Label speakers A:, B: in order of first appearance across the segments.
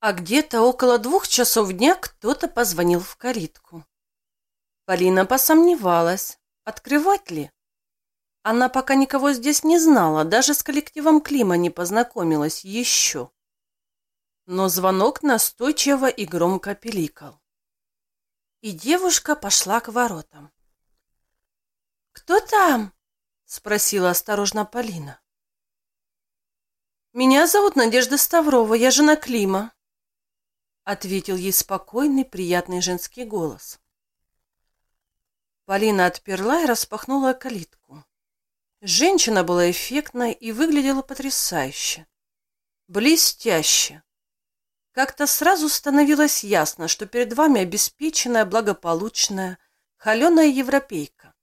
A: А где-то около двух часов дня кто-то позвонил в калитку. Полина посомневалась, открывать ли. Она пока никого здесь не знала, даже с коллективом Клима не познакомилась еще. Но звонок настойчиво и громко пиликал. И девушка пошла к воротам. «Кто там?» — спросила осторожно Полина. «Меня зовут Надежда Ставрова, я жена Клима», — ответил ей спокойный, приятный женский голос. Полина отперла и распахнула калитку. Женщина была эффектной и выглядела потрясающе. Блестяще. Как-то сразу становилось ясно, что перед вами обеспеченная, благополучная, холеная европейка.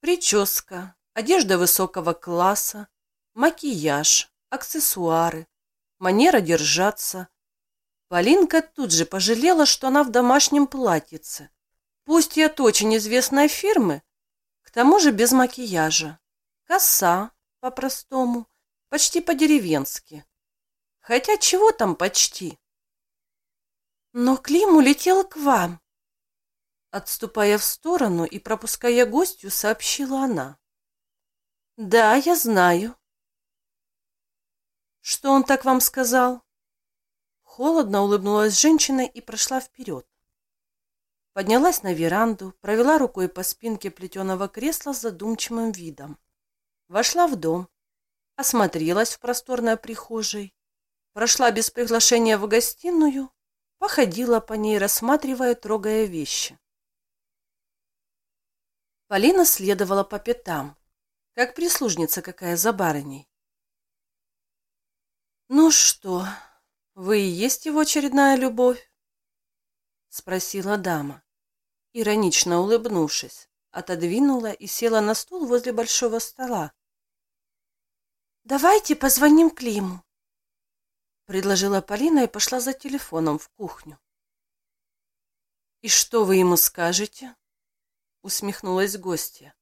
A: Прическа, одежда высокого класса, макияж, аксессуары, манера держаться. Полинка тут же пожалела, что она в домашнем платьице, пусть и от очень известной фирмы, к тому же без макияжа. Коса, по-простому, почти по-деревенски. Хотя чего там почти? Но Клим улетел к вам. Отступая в сторону и пропуская гостью, сообщила она. Да, я знаю. Что он так вам сказал? Холодно улыбнулась женщина и прошла вперед. Поднялась на веранду, провела рукой по спинке плетеного кресла с задумчивым видом. Вошла в дом, осмотрелась в просторной прихожей, прошла без приглашения в гостиную, походила по ней, рассматривая, трогая вещи. Полина следовала по пятам, как прислужница какая за барыней. «Ну что, вы и есть его очередная любовь?» — спросила дама, иронично улыбнувшись, отодвинула и села на стул возле большого стола. «Давайте позвоним Климу», — предложила Полина и пошла за телефоном в кухню. «И что вы ему скажете?» — усмехнулась гостья.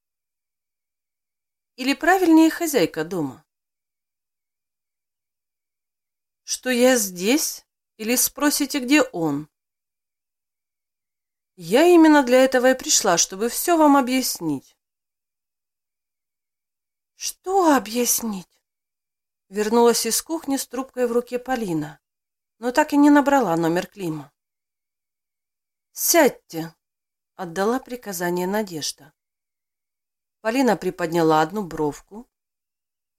A: «Или правильнее хозяйка дома?» Что я здесь или спросите, где он? Я именно для этого и пришла, чтобы все вам объяснить. Что объяснить? Вернулась из кухни с трубкой в руке Полина, но так и не набрала номер Клима. «Сядьте!» — отдала приказание Надежда. Полина приподняла одну бровку,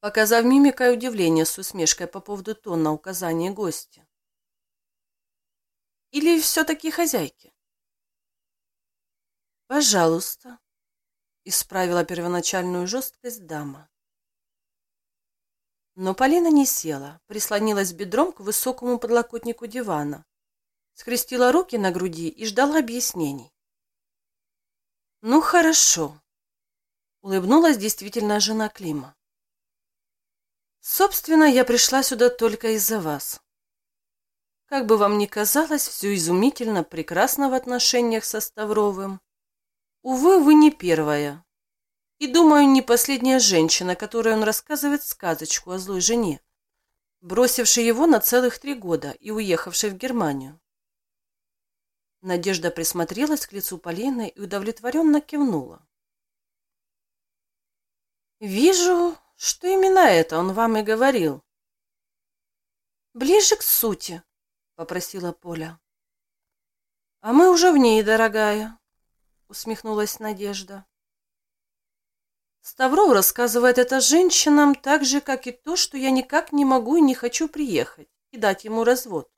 A: показав мимикой удивление с усмешкой по поводу тона указания гостя. Или все-таки хозяйки? «Пожалуйста», — исправила первоначальную жесткость дама. Но Полина не села, прислонилась бедром к высокому подлокотнику дивана, скрестила руки на груди и ждала объяснений. «Ну, хорошо», — улыбнулась действительно жена Клима. Собственно, я пришла сюда только из-за вас. Как бы вам ни казалось, все изумительно прекрасно в отношениях со Ставровым. Увы, вы не первая. И, думаю, не последняя женщина, которой он рассказывает сказочку о злой жене, бросившей его на целых три года и уехавшей в Германию. Надежда присмотрелась к лицу Полины и удовлетворенно кивнула. «Вижу, что именно это он вам и говорил. Ближе к сути, попросила Поля. А мы уже в ней, дорогая, усмехнулась Надежда. Ставров рассказывает это женщинам так же, как и то, что я никак не могу и не хочу приехать и дать ему развод.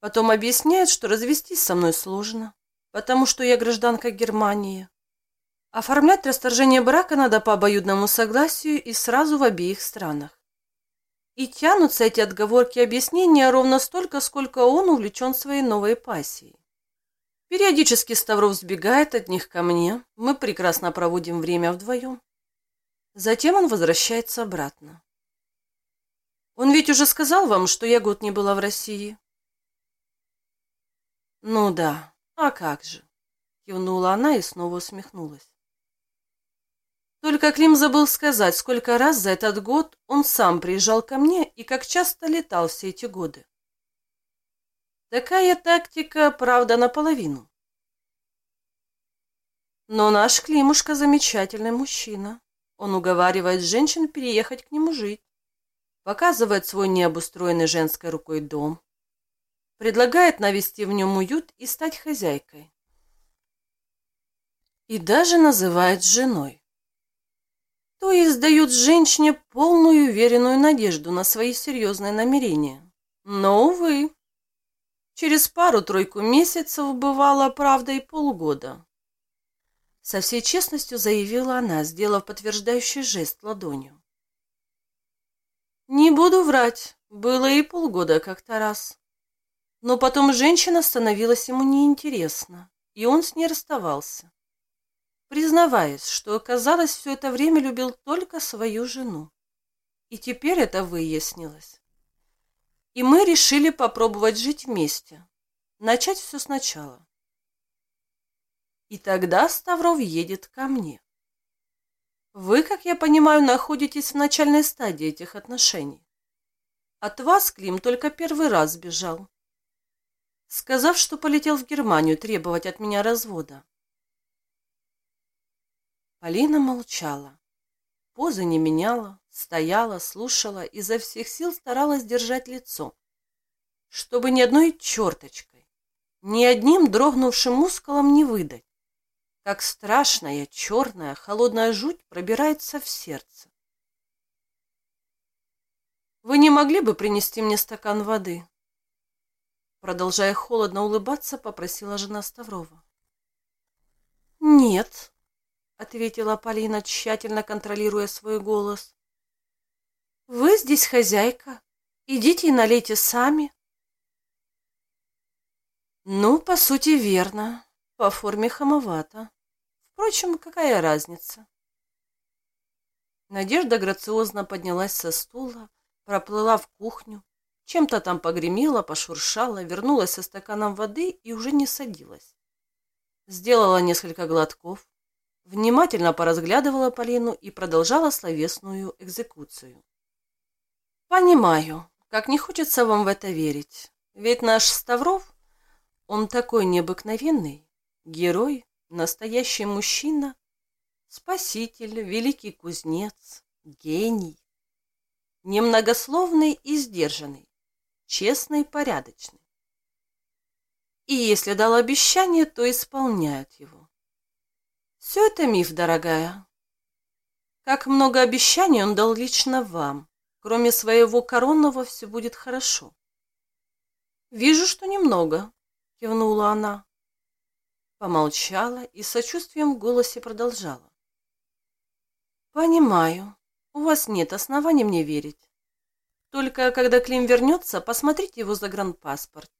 A: Потом объясняет, что развестись со мной сложно, потому что я гражданка Германии, Оформлять расторжение брака надо по обоюдному согласию и сразу в обеих странах. И тянутся эти отговорки и объяснения ровно столько, сколько он увлечен своей новой пассией. Периодически Ставров сбегает от них ко мне, мы прекрасно проводим время вдвоем. Затем он возвращается обратно. Он ведь уже сказал вам, что я год не была в России. Ну да, а как же, кивнула она и снова усмехнулась. Только Клим забыл сказать, сколько раз за этот год он сам приезжал ко мне и как часто летал все эти годы. Такая тактика, правда, наполовину. Но наш Климушка замечательный мужчина. Он уговаривает женщин переехать к нему жить, показывает свой необустроенный женской рукой дом, предлагает навести в нем уют и стать хозяйкой. И даже называет женой. То есть дает женщине полную уверенную надежду на свои серьезные намерения. Но, увы, через пару-тройку месяцев бывало, правда, и полгода. Со всей честностью заявила она, сделав подтверждающий жест ладонью. Не буду врать, было и полгода как-то раз. Но потом женщина становилась ему неинтересна, и он с ней расставался, признаваясь, что, оказалось, все это время любил только свою жену. И теперь это выяснилось. И мы решили попробовать жить вместе, начать все сначала. И тогда Ставров едет ко мне. Вы, как я понимаю, находитесь в начальной стадии этих отношений. От вас Клим только первый раз сбежал, сказав, что полетел в Германию требовать от меня развода. Полина молчала. Позы не меняла, стояла, слушала, изо всех сил старалась держать лицо, чтобы ни одной черточкой, ни одним дрогнувшим мускулом не выдать как страшная, черная, холодная жуть пробирается в сердце. «Вы не могли бы принести мне стакан воды?» Продолжая холодно улыбаться, попросила жена Ставрова. «Нет», — ответила Полина, тщательно контролируя свой голос. «Вы здесь хозяйка. Идите и налейте сами». «Ну, по сути, верно. По форме хамовато. Впрочем, какая разница? Надежда грациозно поднялась со стула, проплыла в кухню, чем-то там погремела, пошуршала, вернулась со стаканом воды и уже не садилась. Сделала несколько глотков, внимательно поразглядывала Полину и продолжала словесную экзекуцию. «Понимаю, как не хочется вам в это верить, ведь наш Ставров, он такой необыкновенный, Герой, настоящий мужчина, спаситель, великий кузнец, гений. Немногословный и сдержанный, честный порядочный. И если дал обещание, то исполняют его. Все это миф, дорогая. Как много обещаний он дал лично вам. Кроме своего коронного все будет хорошо. Вижу, что немного, кивнула она помолчала и сочувствием в голосе продолжала. «Понимаю, у вас нет оснований мне верить. Только когда Клим вернется, посмотрите его загранпаспорт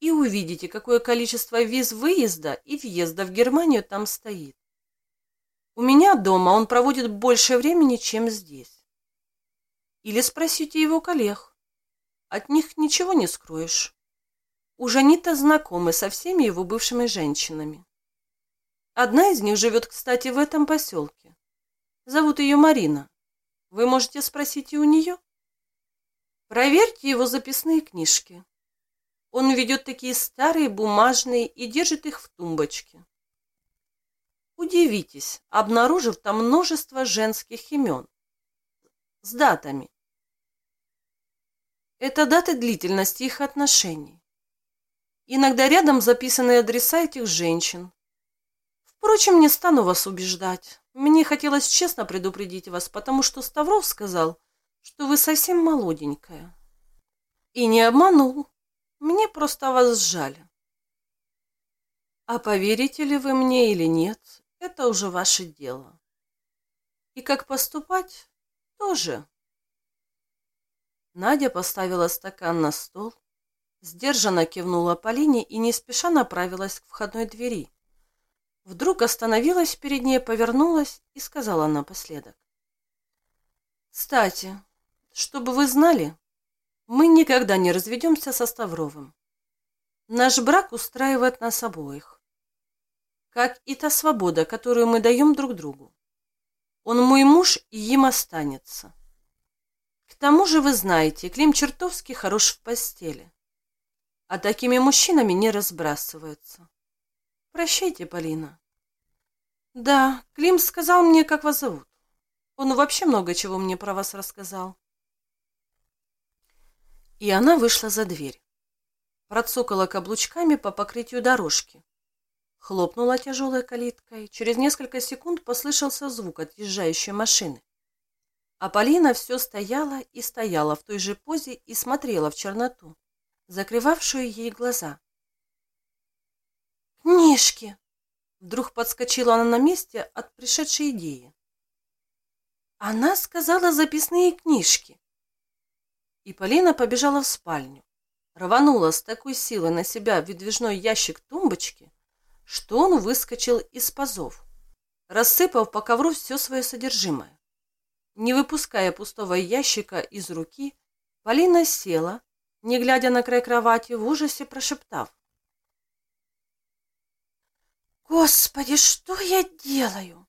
A: и увидите, какое количество виз выезда и въезда в Германию там стоит. У меня дома он проводит больше времени, чем здесь. Или спросите его коллег. От них ничего не скроешь. У Жанита знакомы со всеми его бывшими женщинами. Одна из них живет, кстати, в этом поселке. Зовут ее Марина. Вы можете спросить и у нее. Проверьте его записные книжки. Он ведет такие старые, бумажные и держит их в тумбочке. Удивитесь, обнаружив там множество женских имен с датами. Это даты длительности их отношений. Иногда рядом записаны адреса этих женщин. Впрочем, не стану вас убеждать. Мне хотелось честно предупредить вас, потому что Ставров сказал, что вы совсем молоденькая. И не обманул. Мне просто вас жаль. А поверите ли вы мне или нет, это уже ваше дело. И как поступать, тоже. Надя поставила стакан на стол, Сдержанно кивнула Полине и не спеша направилась к входной двери. Вдруг остановилась перед ней, повернулась и сказала напоследок. «Кстати, чтобы вы знали, мы никогда не разведемся со Ставровым. Наш брак устраивает нас обоих, как и та свобода, которую мы даем друг другу. Он мой муж и им останется. К тому же вы знаете, Клим чертовски хорош в постели. А такими мужчинами не разбрасываются. Прощайте, Полина. Да, Клим сказал мне, как вас зовут. Он вообще много чего мне про вас рассказал. И она вышла за дверь. Процокала каблучками по покрытию дорожки. Хлопнула тяжелой калиткой. Через несколько секунд послышался звук отъезжающей машины. А Полина все стояла и стояла в той же позе и смотрела в черноту, закрывавшую ей глаза. «Книжки!» Вдруг подскочила она на месте от пришедшей идеи. Она сказала записные книжки. И Полина побежала в спальню, рванула с такой силой на себя выдвижной ящик тумбочки, что он выскочил из пазов, рассыпав по ковру все свое содержимое. Не выпуская пустого ящика из руки, Полина села, не глядя на край кровати, в ужасе прошептав. «Господи, что я делаю?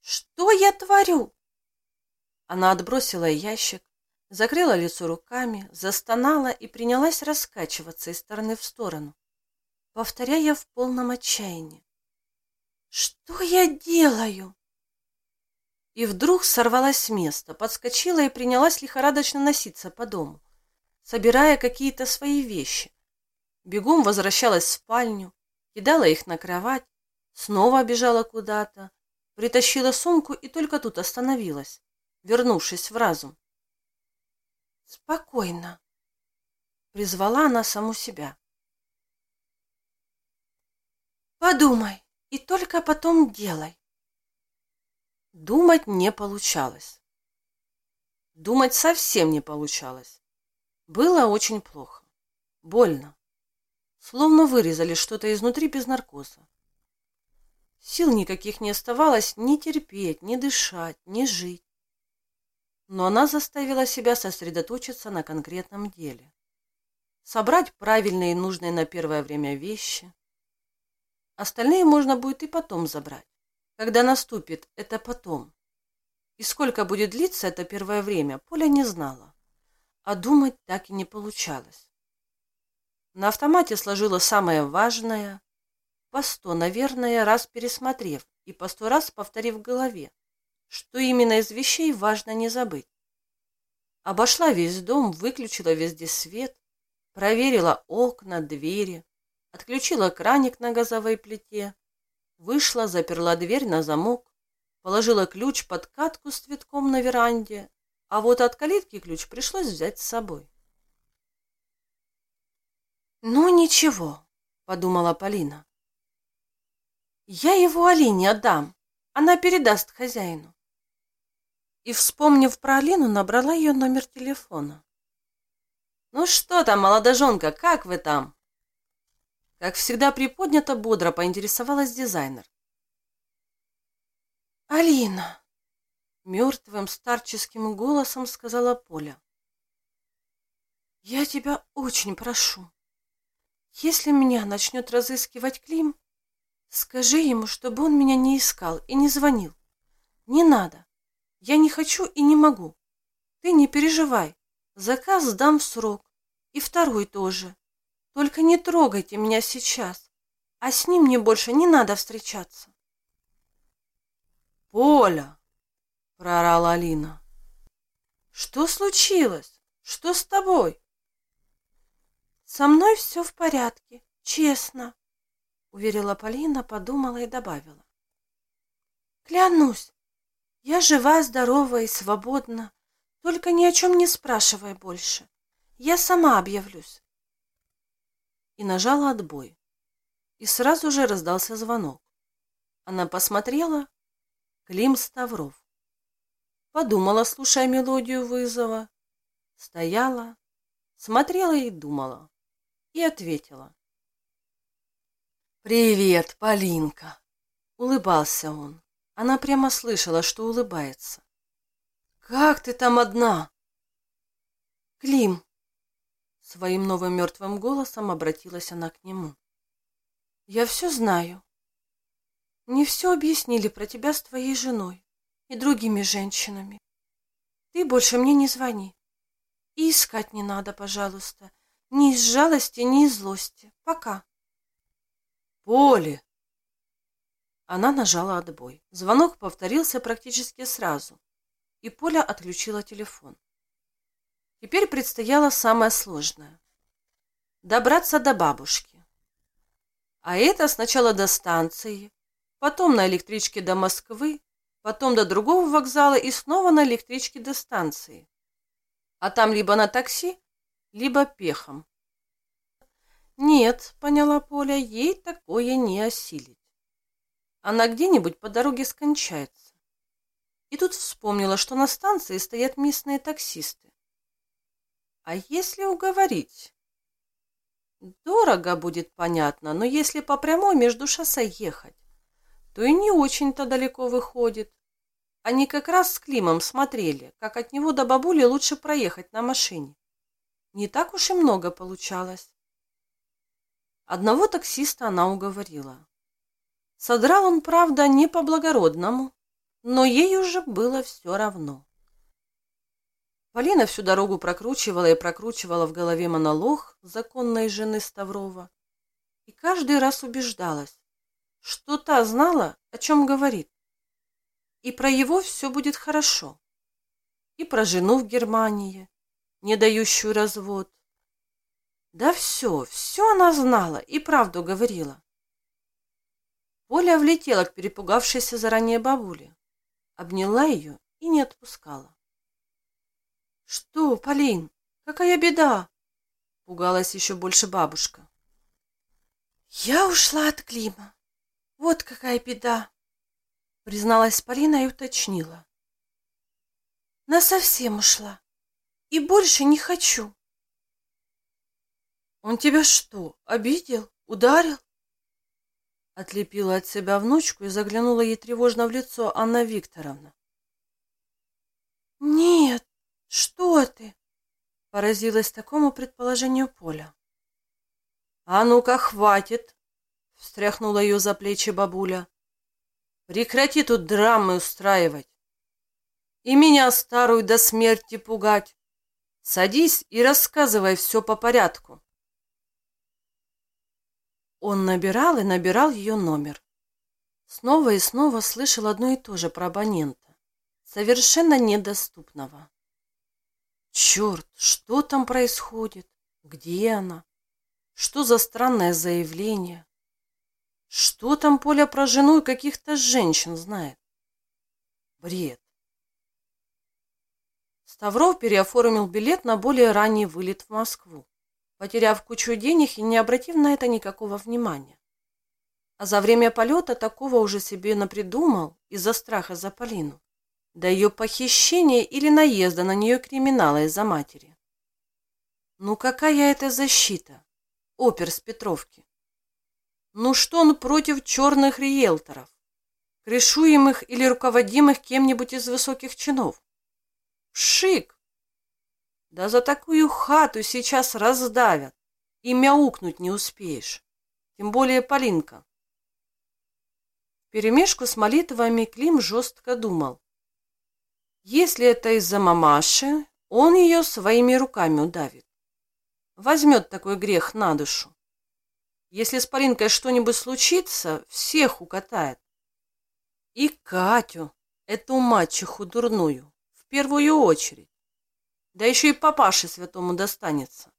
A: Что я творю?» Она отбросила ящик, закрыла лицо руками, застонала и принялась раскачиваться из стороны в сторону повторяя в полном отчаянии. «Что я делаю?» И вдруг сорвалась с места, подскочила и принялась лихорадочно носиться по дому, собирая какие-то свои вещи. Бегом возвращалась в спальню, кидала их на кровать, снова бежала куда-то, притащила сумку и только тут остановилась, вернувшись в разум. «Спокойно», — призвала она саму себя. Подумай и только потом делай. Думать не получалось. Думать совсем не получалось. Было очень плохо. Больно. Словно вырезали что-то изнутри без наркоза. Сил никаких не оставалось ни терпеть, ни дышать, ни жить. Но она заставила себя сосредоточиться на конкретном деле. Собрать правильные и нужные на первое время вещи, Остальные можно будет и потом забрать. Когда наступит это потом. И сколько будет длиться это первое время, Поля не знала. А думать так и не получалось. На автомате сложила самое важное, по сто, наверное, раз пересмотрев и по сто раз повторив в голове, что именно из вещей важно не забыть. Обошла весь дом, выключила везде свет, проверила окна, двери, отключила краник на газовой плите, вышла, заперла дверь на замок, положила ключ под катку с цветком на веранде, а вот от калитки ключ пришлось взять с собой. «Ну, ничего», — подумала Полина. «Я его Алине отдам, она передаст хозяину». И, вспомнив про Алину, набрала ее номер телефона. «Ну что там, молодоженка, как вы там?» Как всегда приподнято бодро поинтересовалась дизайнер. «Алина!» — мертвым старческим голосом сказала Поля. «Я тебя очень прошу. Если меня начнет разыскивать Клим, скажи ему, чтобы он меня не искал и не звонил. Не надо. Я не хочу и не могу. Ты не переживай. Заказ сдам в срок. И второй тоже. Только не трогайте меня сейчас, а с ним мне больше не надо встречаться. Поля, проорала Алина. Что случилось? Что с тобой? Со мной все в порядке, честно, уверила Полина, подумала и добавила. Клянусь, я жива, здорова и свободна, только ни о чем не спрашивай больше. Я сама объявлюсь и нажала отбой. И сразу же раздался звонок. Она посмотрела. Клим Ставров. Подумала, слушая мелодию вызова. Стояла, смотрела и думала. И ответила. «Привет, Полинка!» Улыбался он. Она прямо слышала, что улыбается. «Как ты там одна?» «Клим, Своим новым мертвым голосом обратилась она к нему. «Я все знаю. Мне все объяснили про тебя с твоей женой. и другими женщинами. Ты больше мне не звони. И искать не надо, пожалуйста. Ни из жалости, ни из злости. Пока.
B: Поле!
A: Она нажала отбой. Звонок повторился практически сразу, и Поля отключила телефон. Теперь предстояло самое сложное – добраться до бабушки. А это сначала до станции, потом на электричке до Москвы, потом до другого вокзала и снова на электричке до станции. А там либо на такси, либо пехом. Нет, поняла Поля, ей такое не осилить. Она где-нибудь по дороге скончается. И тут вспомнила, что на станции стоят местные таксисты. А если уговорить? Дорого будет, понятно, но если по прямой между шоссе ехать, то и не очень-то далеко выходит. Они как раз с Климом смотрели, как от него до бабули лучше проехать на машине. Не так уж и много получалось. Одного таксиста она уговорила. Содрал он, правда, не по-благородному, но ей уже было все равно. Полина всю дорогу прокручивала и прокручивала в голове монолог законной жены Ставрова и каждый раз убеждалась, что та знала, о чем говорит. И про его все будет хорошо. И про жену в Германии, не дающую развод. Да все, все она знала и правду говорила. Поля влетела к перепугавшейся заранее бабуле, обняла ее и не отпускала. «Что, Полин, какая беда?» — пугалась еще больше бабушка. «Я ушла от Клима. Вот какая беда!» — призналась Полина и уточнила. «Насовсем ушла. И больше не хочу». «Он тебя что, обидел? Ударил?» Отлепила от себя внучку и заглянула ей тревожно в лицо Анна Викторовна. «Нет, что ты?» — поразилась такому предположению Поля. «А ну-ка, хватит!» — встряхнула ее за плечи бабуля. «Прекрати тут драмы устраивать и меня старую до смерти пугать. Садись и рассказывай все по порядку». Он набирал и набирал ее номер. Снова и снова слышал одно и то же про абонента, совершенно недоступного. Черт, что там происходит? Где она? Что за странное заявление? Что там Поля про жену и каких-то женщин знает? Бред. Ставров переоформил билет на более ранний вылет в Москву, потеряв кучу денег и не обратив на это никакого внимания. А за время полета такого уже себе напридумал из-за страха за Полину до ее похищения или наезда на нее криминала из-за матери. Ну какая это защита? Опер с Петровки. Ну что он против черных риэлторов, крышуемых или руководимых кем-нибудь из высоких чинов? Шик! Да за такую хату сейчас раздавят, и мяукнуть не успеешь. Тем более Полинка. перемешку с молитвами Клим жестко думал. Если это из-за мамаши, он ее своими руками удавит. Возьмет такой грех на душу. Если с Полинкой что-нибудь случится, всех укатает. И Катю, эту мачеху дурную, в первую очередь. Да еще и папаше святому достанется.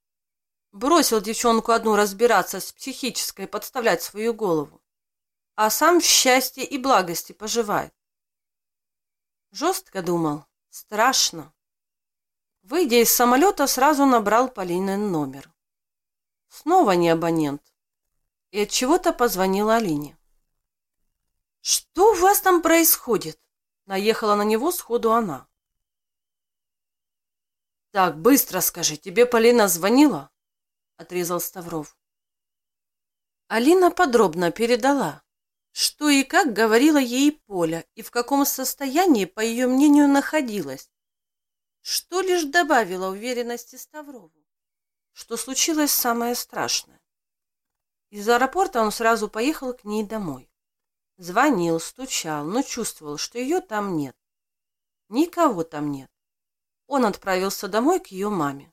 A: Бросил девчонку одну разбираться с психической, подставлять свою голову. А сам в счастье и благости поживает. Жестко думал. Страшно. Выйдя из самолета, сразу набрал Полинин номер. Снова не абонент. И от чего-то позвонила Алине. «Что у вас там происходит?» Наехала на него сходу она. «Так, быстро скажи, тебе Полина звонила?» Отрезал Ставров. Алина подробно передала, что и как говорила ей Поля, и в каком состоянии, по ее мнению, находилась, что лишь добавило уверенности Ставрову, что случилось самое страшное. Из аэропорта он сразу поехал к ней домой. Звонил, стучал, но чувствовал, что ее там нет. Никого там нет. Он отправился домой к ее маме.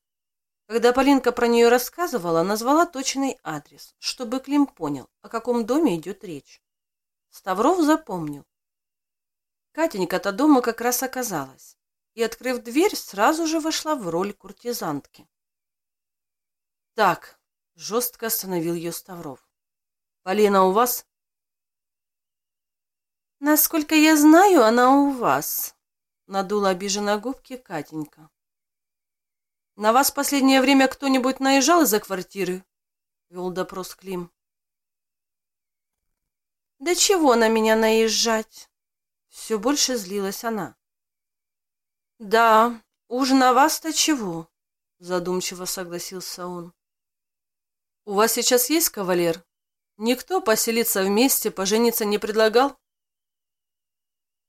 A: Когда Полинка про нее рассказывала, назвала точный адрес, чтобы Клим понял, о каком доме идет речь. Ставров запомнил. Катенька-то дома как раз оказалась, и, открыв дверь, сразу же вошла в роль куртизантки. «Так», — жестко остановил ее Ставров. «Полина у вас?» «Насколько я знаю, она у вас», — надула обиженно губки Катенька. «На вас последнее время кто-нибудь наезжал из-за квартиры?» — вел допрос Клим. «Да чего на меня наезжать?» Все больше злилась она. «Да, уж на вас-то чего?» Задумчиво согласился он. «У вас сейчас есть кавалер? Никто поселиться вместе, пожениться не предлагал?»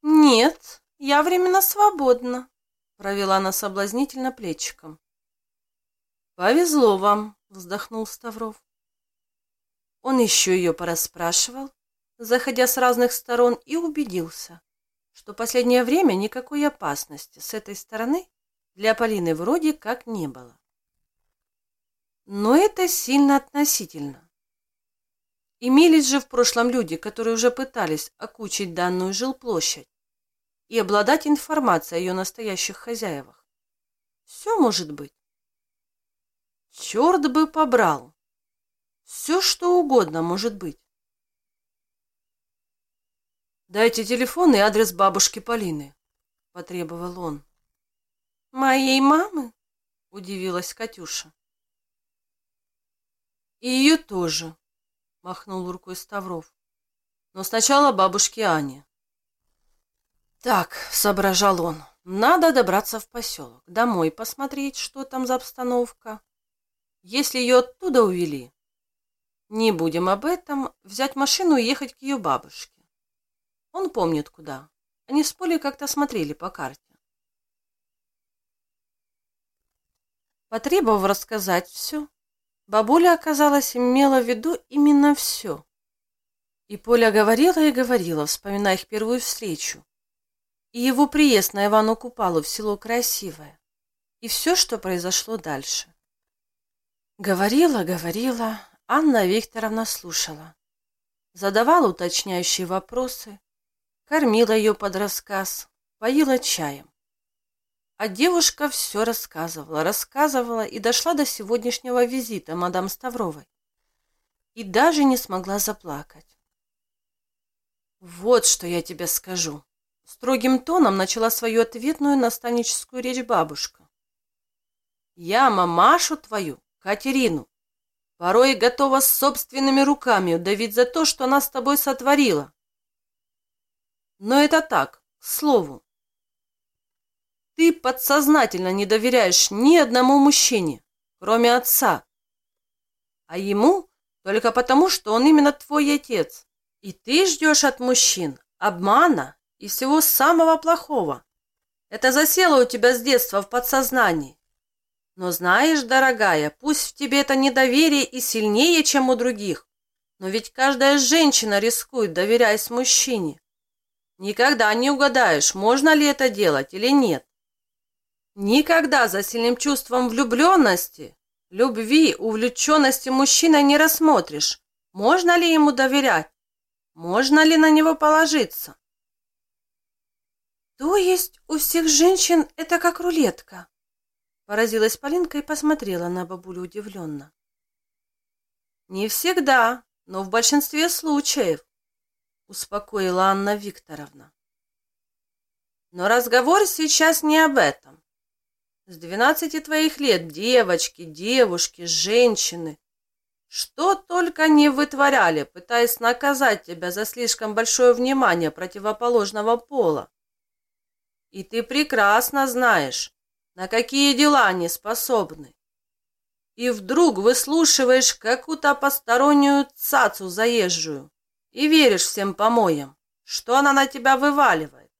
A: «Нет, я временно свободна», — провела она соблазнительно плечиком. «Повезло вам», — вздохнул Ставров. Он еще ее порасспрашивал, заходя с разных сторон, и убедился, что последнее время никакой опасности с этой стороны для Полины вроде как не было. Но это сильно относительно. Имелись же в прошлом люди, которые уже пытались окучить данную жилплощадь и обладать информацией о ее настоящих хозяевах. Все может быть. Черт бы побрал. Все, что угодно может быть. «Дайте телефон и адрес бабушки Полины», — потребовал он. «Моей мамы?» — удивилась Катюша. «И ее тоже», — махнул рукой Ставров. «Но сначала бабушке Ане». «Так», — соображал он, — «надо добраться в поселок, домой посмотреть, что там за обстановка. Если ее оттуда увели, не будем об этом, взять машину и ехать к ее бабушке. Он помнит, куда. Они с Полей как-то смотрели по карте. Потребовав рассказать все, бабуля, оказалось, имела в виду именно все. И Поля говорила и говорила, вспоминая их первую встречу, и его приезд на Ивану Купалу в село Красивое, и все, что произошло дальше. Говорила, говорила, Анна Викторовна слушала, задавала уточняющие вопросы, кормила ее под рассказ, поила чаем. А девушка все рассказывала, рассказывала и дошла до сегодняшнего визита мадам Ставровой. И даже не смогла заплакать. «Вот что я тебе скажу», — строгим тоном начала свою ответную наставническую речь бабушка. «Я мамашу твою, Катерину, порой готова собственными руками удавить за то, что она с тобой сотворила. Но это так, к слову. Ты подсознательно не доверяешь ни одному мужчине, кроме отца. А ему только потому, что он именно твой отец. И ты ждешь от мужчин обмана и всего самого плохого. Это засело у тебя с детства в подсознании. Но знаешь, дорогая, пусть в тебе это недоверие и сильнее, чем у других, но ведь каждая женщина рискует, доверяясь мужчине. Никогда не угадаешь, можно ли это делать или нет. Никогда за сильным чувством влюбленности, любви, увлеченности мужчина не рассмотришь, можно ли ему доверять, можно ли на него положиться.
B: То есть у всех женщин это как рулетка? Поразилась Полинка и посмотрела на бабулю удивленно.
A: Не всегда, но в большинстве случаев успокоила Анна Викторовна. Но разговор сейчас не об этом. С двенадцати твоих лет девочки, девушки, женщины, что только не вытворяли, пытаясь наказать тебя за слишком большое внимание противоположного пола. И ты прекрасно знаешь, на какие дела они способны. И вдруг выслушиваешь какую-то постороннюю цацу заезжую, и веришь всем помоям, что она на тебя вываливает.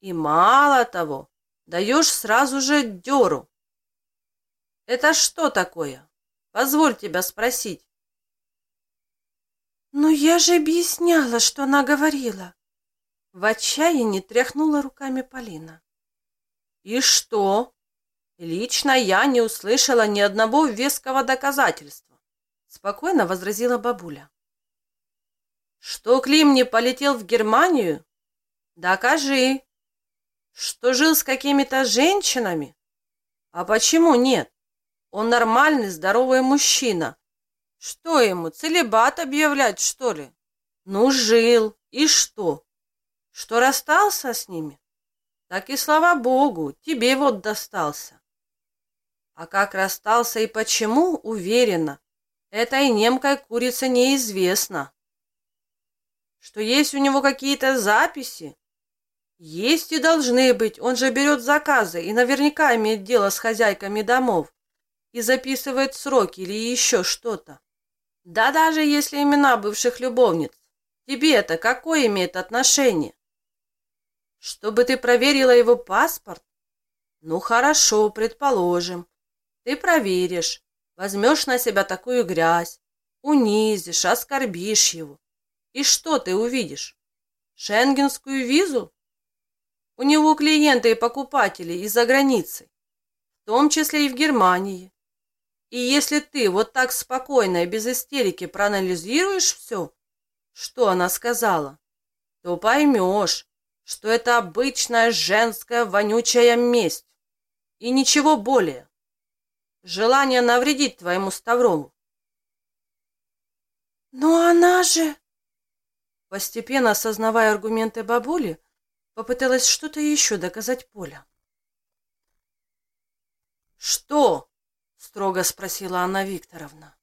A: И мало того, даешь сразу же дёру. Это что такое? Позволь тебя спросить.
B: Но я же объясняла, что она говорила. В отчаянии тряхнула руками Полина.
A: И что? Лично я не услышала ни одного веского доказательства, спокойно возразила бабуля. Что Клим не полетел в Германию? Докажи. Что жил с какими-то женщинами? А почему нет? Он нормальный, здоровый мужчина. Что ему, целебат объявлять, что ли? Ну, жил. И что? Что расстался с ними? Так и слава богу, тебе вот достался. А как расстался и почему, уверена, этой немкой курице неизвестно. Что есть у него какие-то записи? Есть и должны быть, он же берет заказы и наверняка имеет дело с хозяйками домов и записывает сроки или еще что-то. Да даже если имена бывших любовниц, тебе это какое имеет отношение? Чтобы ты проверила его паспорт? Ну хорошо, предположим. Ты проверишь, возьмешь на себя такую грязь, унизишь, оскорбишь его. И что ты увидишь? Шенгенскую визу? У него клиенты и покупатели из-за границы, в том числе и в Германии. И если ты вот так спокойно и без истерики проанализируешь все, что она сказала, то поймешь, что это обычная женская вонючая месть и ничего более. Желание навредить твоему Ставрому.
B: Но она же... Постепенно осознавая аргументы бабули, попыталась что-то еще доказать Поля.
A: «Что?» — строго спросила Анна Викторовна.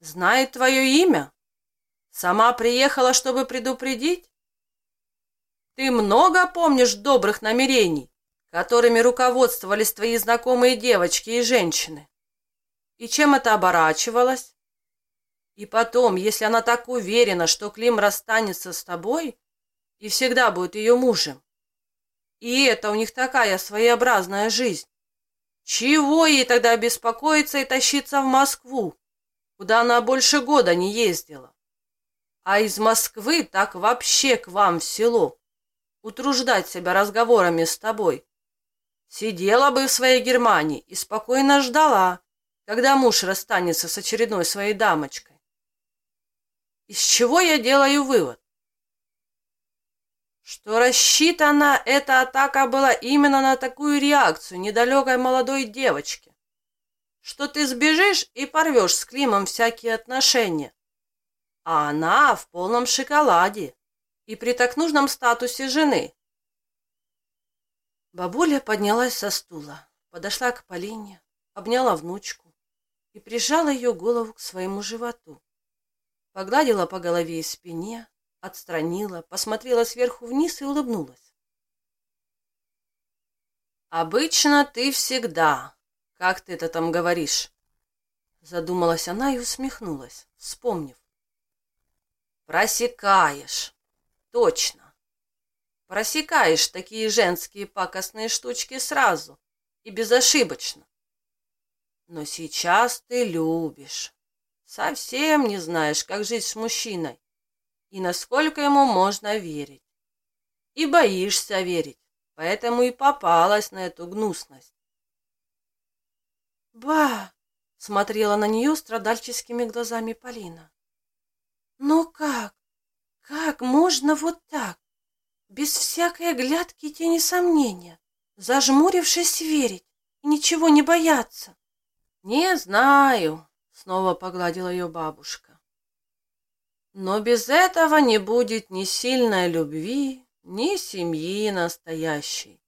A: «Знает твое имя? Сама приехала, чтобы предупредить? Ты много помнишь добрых намерений, которыми руководствовались твои знакомые девочки и женщины? И чем это оборачивалось? И потом, если она так уверена, что Клим расстанется с тобой и всегда будет ее мужем, и это у них такая своеобразная жизнь, чего ей тогда беспокоиться и тащиться в Москву, куда она больше года не ездила? А из Москвы так вообще к вам в село утруждать себя разговорами с тобой. Сидела бы в своей Германии и спокойно ждала, когда муж расстанется с очередной своей дамочкой. Из чего я делаю вывод? Что рассчитана эта атака была именно на такую реакцию недалекой молодой девочки. Что ты сбежишь и порвешь с Климом всякие отношения. А она в полном шоколаде и при так нужном статусе жены.
B: Бабуля поднялась со стула, подошла к Полине, обняла внучку и прижала ее голову к своему животу. Погладила по голове и спине, отстранила, посмотрела сверху вниз и улыбнулась.
A: «Обычно ты всегда, как ты это там говоришь?» Задумалась она и усмехнулась, вспомнив. «Просекаешь, Точно. Просекаешь такие женские пакостные штучки сразу и безошибочно. Но сейчас ты любишь. Совсем не знаешь, как жить с мужчиной и насколько ему можно верить. И боишься верить, поэтому и попалась на эту гнусность.
B: «Ба!» — смотрела на нее страдальческими глазами Полина. «Ну как? Как можно вот так, без всякой оглядки и тени сомнения, зажмурившись верить и ничего не бояться?
A: Не знаю, снова погладила ее бабушка. Но без этого не будет ни сильной любви, ни семьи настоящей,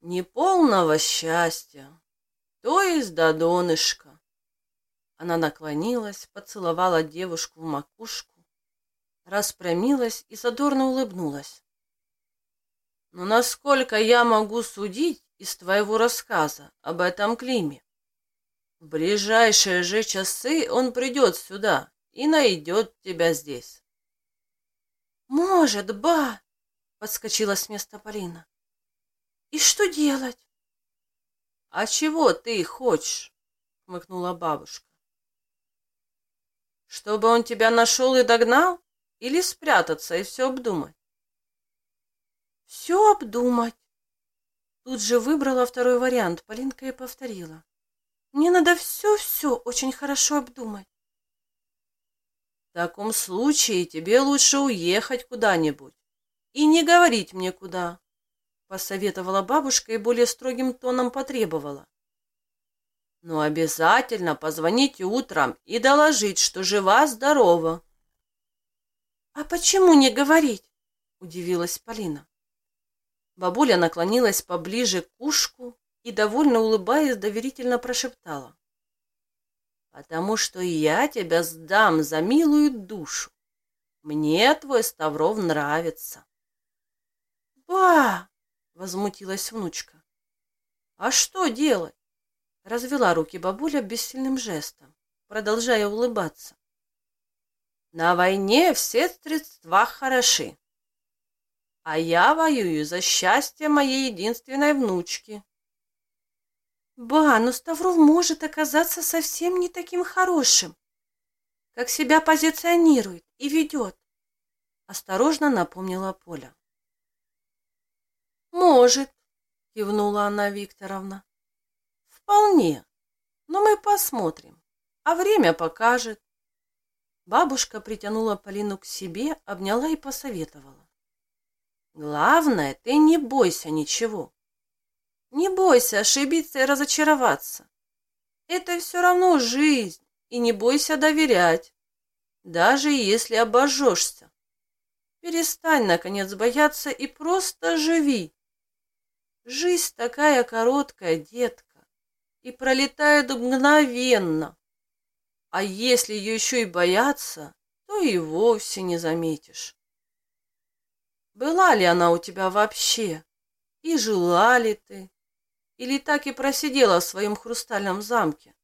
A: ни полного счастья, то есть до донышка. Она наклонилась, поцеловала девушку в макушку, распрямилась и задорно улыбнулась. «Но насколько я могу судить из твоего рассказа об этом Климе? В ближайшие же часы он придет сюда и найдет тебя здесь».
B: «Может, ба!» — подскочила с места Полина. «И что делать?»
A: «А чего ты хочешь?» — хмыкнула бабушка. «Чтобы он тебя нашел и догнал?» Или спрятаться и все обдумать?
B: Все обдумать. Тут же выбрала второй вариант, Полинка и повторила. Мне надо все-все очень хорошо обдумать.
A: В таком случае тебе лучше уехать куда-нибудь и не говорить мне куда, посоветовала бабушка и более строгим тоном потребовала. Но обязательно позвонить утром и доложить, что жива-здорова.
B: А почему не говорить? удивилась Полина.
A: Бабуля наклонилась поближе к ушку и, довольно улыбаясь, доверительно прошептала. «Потому что я тебя сдам за милую душу. Мне твой Ставров нравится».
B: «Ба!» — возмутилась внучка.
A: «А что делать?» — развела руки бабуля бессильным жестом, продолжая улыбаться. «На войне все средства хороши, а я воюю за счастье моей единственной внучки.
B: Ба, но Ставров может оказаться совсем не таким хорошим, как себя позиционирует и ведет, осторожно напомнила Поля.
A: Может, кивнула Анна Викторовна. Вполне, но мы посмотрим, а время покажет. Бабушка притянула Полину к себе, обняла и посоветовала. Главное, ты не бойся ничего. Не бойся ошибиться и разочароваться. Это все равно жизнь, и не бойся доверять, даже если обожжешься. Перестань, наконец, бояться и просто живи. Жизнь такая короткая, детка, и пролетает мгновенно. А если ее еще и бояться, то и вовсе не заметишь. Была ли она у тебя вообще? И жила ли ты? Или так и просидела в своем хрустальном замке?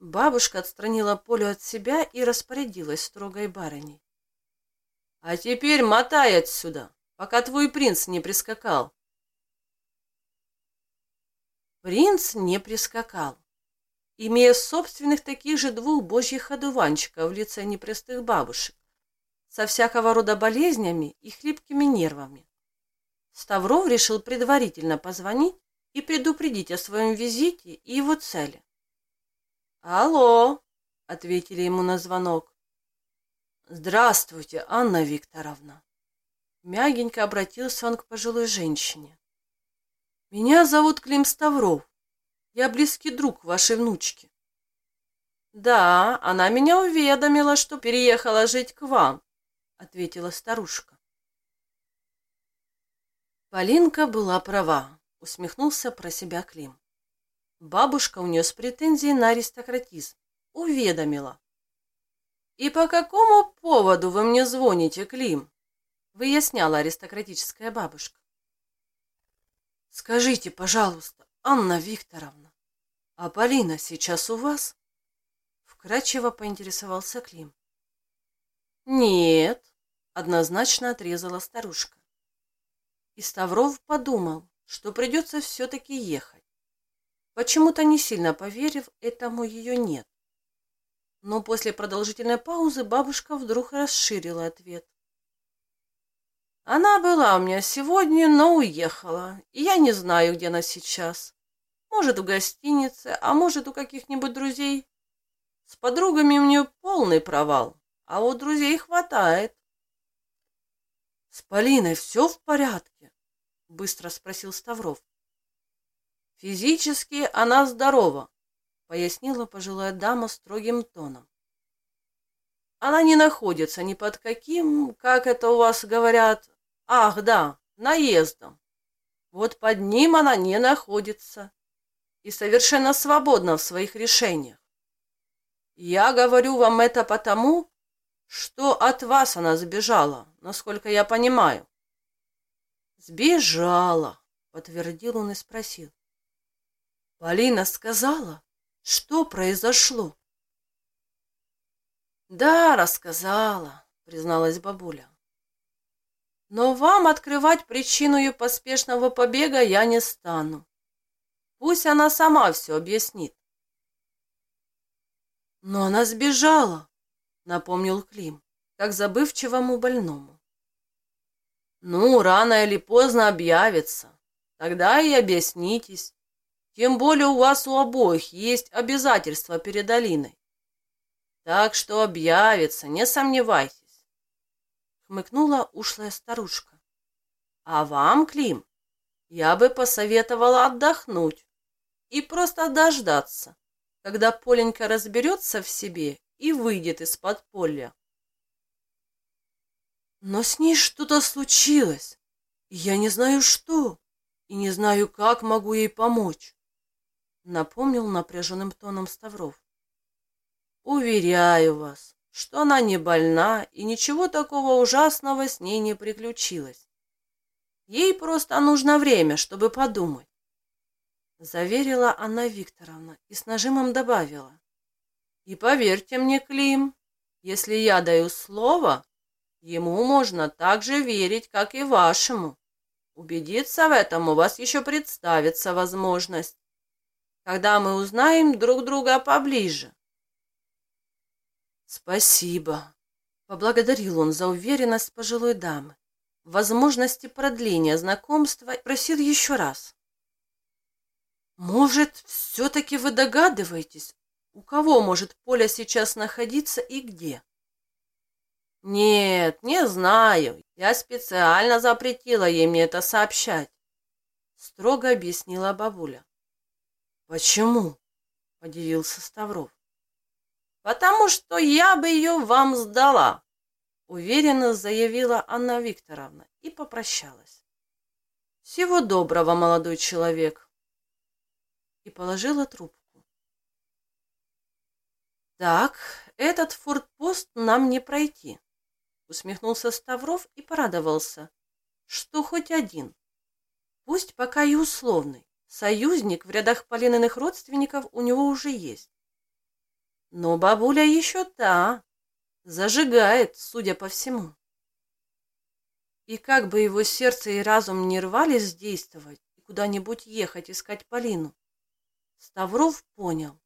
A: Бабушка отстранила Полю от себя и распорядилась строгой барыней. «А теперь мотай отсюда, пока твой принц не прискакал». Принц не прискакал, имея собственных таких же двух божьих одуванчиков в лице непростых бабушек, со всякого рода болезнями и хлипкими нервами. Ставров решил предварительно позвонить и предупредить о своем визите и его цели. «Алло!» — ответили ему на звонок. «Здравствуйте, Анна Викторовна!» Мягенько обратился он к пожилой женщине. «Меня зовут Клим Ставров. Я близкий друг вашей внучки». «Да, она меня уведомила, что переехала жить к вам», — ответила старушка. Полинка была права, усмехнулся про себя Клим. Бабушка унес претензии на аристократизм. Уведомила. «И по какому поводу вы мне звоните, Клим?» Выясняла аристократическая бабушка. «Скажите, пожалуйста, Анна Викторовна, а Полина сейчас у вас?» Вкратчиво поинтересовался Клим. «Нет», — однозначно отрезала старушка. И Ставров подумал, что придется все-таки ехать. Почему-то не сильно поверив этому ее нет. Но после продолжительной паузы бабушка вдруг расширила ответ. Она была у меня сегодня, но уехала, и я не знаю, где она сейчас. Может, в гостинице, а может, у каких-нибудь друзей. С подругами у нее полный провал, а у друзей хватает. С Полиной все в порядке? Быстро спросил Ставров. Физически она здорова, пояснила пожилая дама строгим тоном. Она не находится ни под каким, как это у вас говорят, ах, да, наездом. Вот под ним она не находится и совершенно свободна в своих решениях. Я говорю вам это потому, что от вас она сбежала, насколько я понимаю. Сбежала, подтвердил он и спросил. Полина сказала, что произошло. Да, рассказала, призналась бабуля. Но вам открывать причину ее поспешного побега я не стану. Пусть она сама все объяснит. Но она сбежала, напомнил Клим, как забывчивому больному. Ну, рано или поздно объявится, тогда и объяснитесь. Тем более у вас у обоих есть обязательства перед Алиной. Так что объявится, не сомневайтесь. Хмыкнула ушлая старушка. А вам, Клим, я бы посоветовала отдохнуть и просто дождаться, когда Поленька разберется в себе и выйдет из подполья. Но с ней что-то случилось, и я не знаю что, и не знаю, как могу ей помочь, напомнил напряженным тоном Ставров. Уверяю вас, что она не больна, и ничего такого ужасного с ней не приключилось. Ей просто нужно время, чтобы подумать. Заверила Анна Викторовна и с нажимом добавила. И поверьте мне, Клим, если я даю слово, Ему можно так же верить, как и вашему. Убедиться в этом у вас еще представится возможность, когда мы узнаем друг друга поближе. Спасибо. Поблагодарил он за уверенность пожилой дамы. Возможности продления знакомства просил еще раз. Может, все-таки вы догадываетесь, у кого может Поля сейчас находиться и где? «Нет, не знаю. Я специально запретила ей мне это сообщать», — строго объяснила бабуля. «Почему?» — удивился Ставров. «Потому что я бы ее вам сдала», — уверенно заявила Анна Викторовна и попрощалась. «Всего доброго, молодой человек!» И положила трубку. «Так, этот фортпост нам не пройти», Усмехнулся Ставров и порадовался, что хоть один, пусть пока и условный, союзник в рядах Полининых родственников у него уже есть. Но бабуля еще та, зажигает, судя по всему. И как бы его сердце и разум не рвались действовать и куда-нибудь ехать искать Полину, Ставров понял,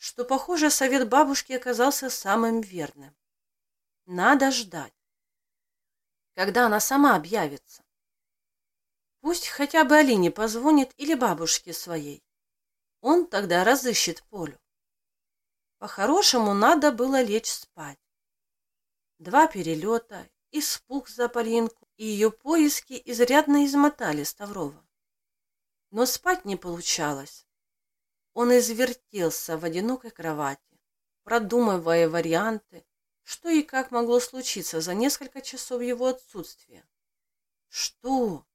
A: что, похоже, совет бабушки оказался самым верным. Надо ждать, когда она сама объявится. Пусть хотя бы Алине позвонит или бабушке своей. Он тогда разыщет Полю. По-хорошему надо было лечь спать. Два перелета, испуг за Полинку и ее поиски изрядно измотали Ставрова. Но спать не получалось. Он извертелся в одинокой кровати, продумывая варианты, что и как могло случиться за несколько часов его отсутствия? Что?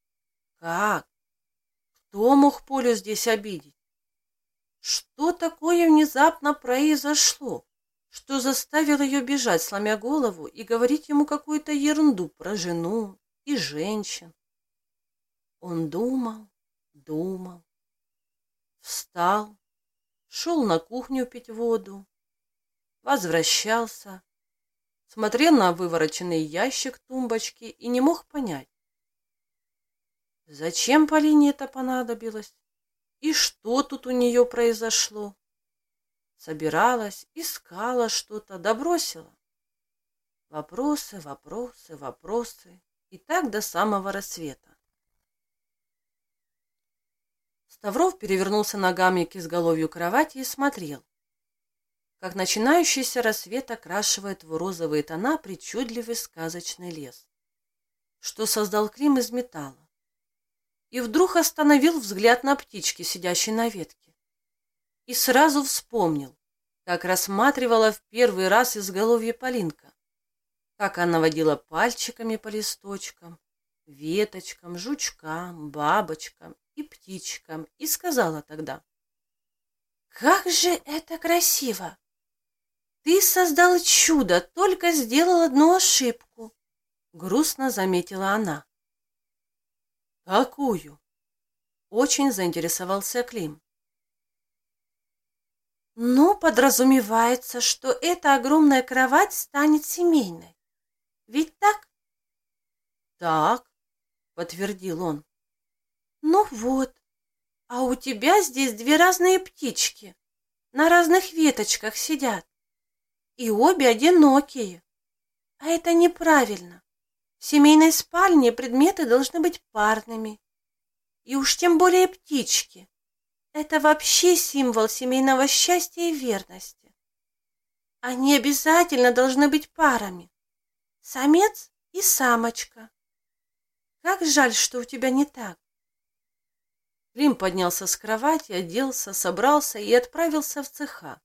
A: Как? Кто мог Полю здесь обидеть? Что такое внезапно произошло, что заставило ее бежать, сломя голову, и говорить ему какую-то ерунду про жену и женщин? Он думал, думал, встал, шел на кухню пить воду, возвращался, смотрел на вывороченный ящик тумбочки и не мог понять, зачем Полине это понадобилось и что тут у нее произошло. Собиралась, искала что-то, добросила. Вопросы, вопросы, вопросы, и так до самого рассвета. Ставров перевернулся ногами к изголовью кровати и смотрел, как начинающийся рассвет окрашивает в розовые тона причудливый сказочный лес, что создал Клим из металла. И вдруг остановил взгляд на птички, сидящей на ветке. И сразу вспомнил, как рассматривала в первый раз изголовье Полинка, как она водила пальчиками по листочкам, веточкам, жучкам, бабочкам и птичкам, и сказала тогда, «Как же это красиво! Ты создал чудо, только сделал одну ошибку, грустно заметила она. Какую? Очень заинтересовался Клим. Ну, подразумевается, что эта огромная кровать станет семейной. Ведь так? Так, подтвердил он. Ну вот, а у тебя здесь две разные птички, на разных веточках сидят и обе одинокие. А это неправильно. В семейной спальне предметы должны быть парными.
B: и уж тем более птички. Это вообще символ семейного счастья и верности. Они обязательно должны быть парами. Самец и самочка. Как жаль, что у тебя не так.
A: Клим поднялся с кровати, оделся, собрался и отправился в цеха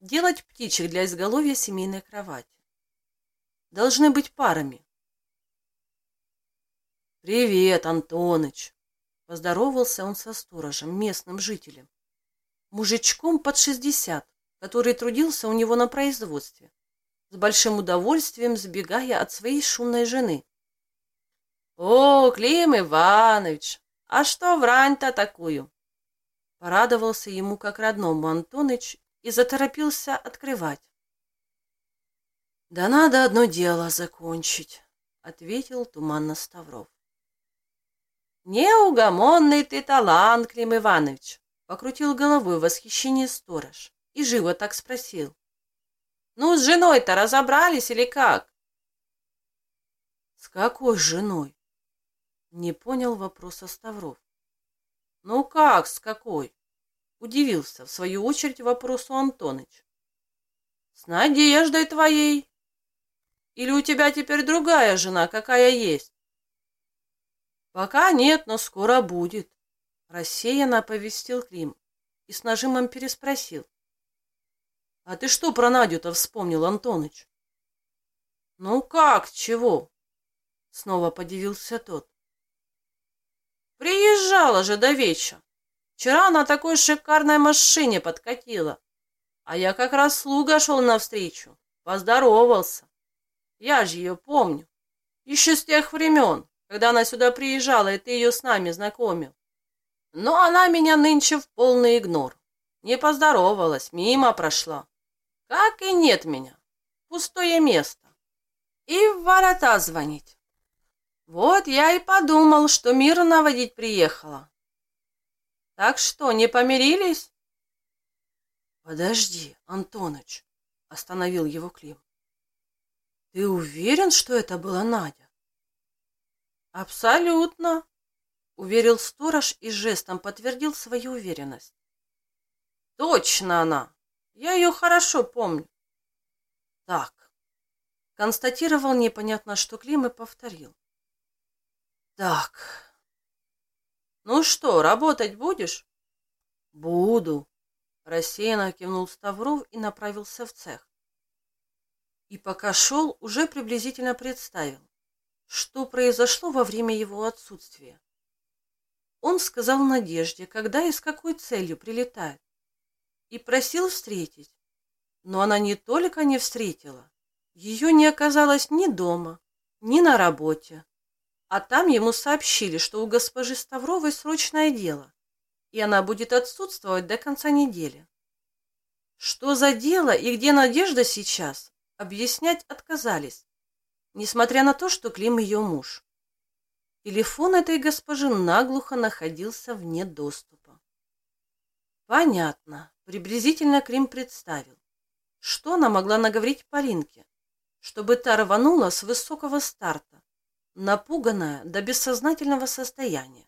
A: делать птичек для изголовья семейной кровати. Должны быть парами. «Привет, Антоныч!» — поздоровался он со сторожем, местным жителем, мужичком под шестьдесят, который трудился у него на производстве, с большим удовольствием сбегая от своей шумной жены. «О, Клим Иванович, а что врань-то такую?» Порадовался ему как родному Антоныч и заторопился открывать. «Да надо одно дело закончить», — ответил туманно Ставров. «Неугомонный ты талант, Клим Иванович!» — покрутил головой в восхищении сторож и живо так спросил. «Ну, с женой-то разобрались или как?» «С какой женой?» Не понял вопроса Ставров. «Ну как, с какой?» Удивился, в свою очередь, вопросу Антоныч. «С Надеждой твоей? Или у тебя теперь другая жена, какая есть?» «Пока нет, но скоро будет», — рассеянно оповестил Клим и с нажимом переспросил. «А ты что про Надю-то вспомнил, Антоныч?» «Ну как, чего?» — снова подивился тот. Приезжала же до вечера. Вчера на такой шикарной машине подкатила. А я как раз слуга шел навстречу. Поздоровался. Я же ее помню. Еще с тех времен, когда она сюда приезжала, и ты ее с нами знакомил. Но она меня нынче в полный игнор. Не поздоровалась, мимо прошла. Как и нет меня. Пустое место. И в ворота звонить. Вот я и подумал, что мир наводить приехала. Так что, не помирились? Подожди, Антоныч, остановил его Клим. Ты уверен, что это была Надя? Абсолютно, уверил сторож и жестом подтвердил свою уверенность. Точно она. Я ее хорошо помню. Так, констатировал непонятно что Клим и повторил. Так. Ну что, работать будешь? Буду. Рассеянно кивнул Ставров и направился в цех. И пока шел, уже приблизительно представил, что произошло во время его отсутствия. Он сказал Надежде, когда и с какой целью прилетает, и просил встретить. Но она не только не встретила, ее не оказалось ни дома, ни на работе. А там ему сообщили, что у госпожи Ставровой срочное дело, и она будет отсутствовать до конца недели. Что за дело и где Надежда сейчас, объяснять отказались, несмотря на то, что Клим ее муж. Телефон этой госпожи наглухо находился вне доступа. Понятно, приблизительно Клим представил, что она могла наговорить Полинке, чтобы та рванула с высокого старта, напуганная до бессознательного состояния.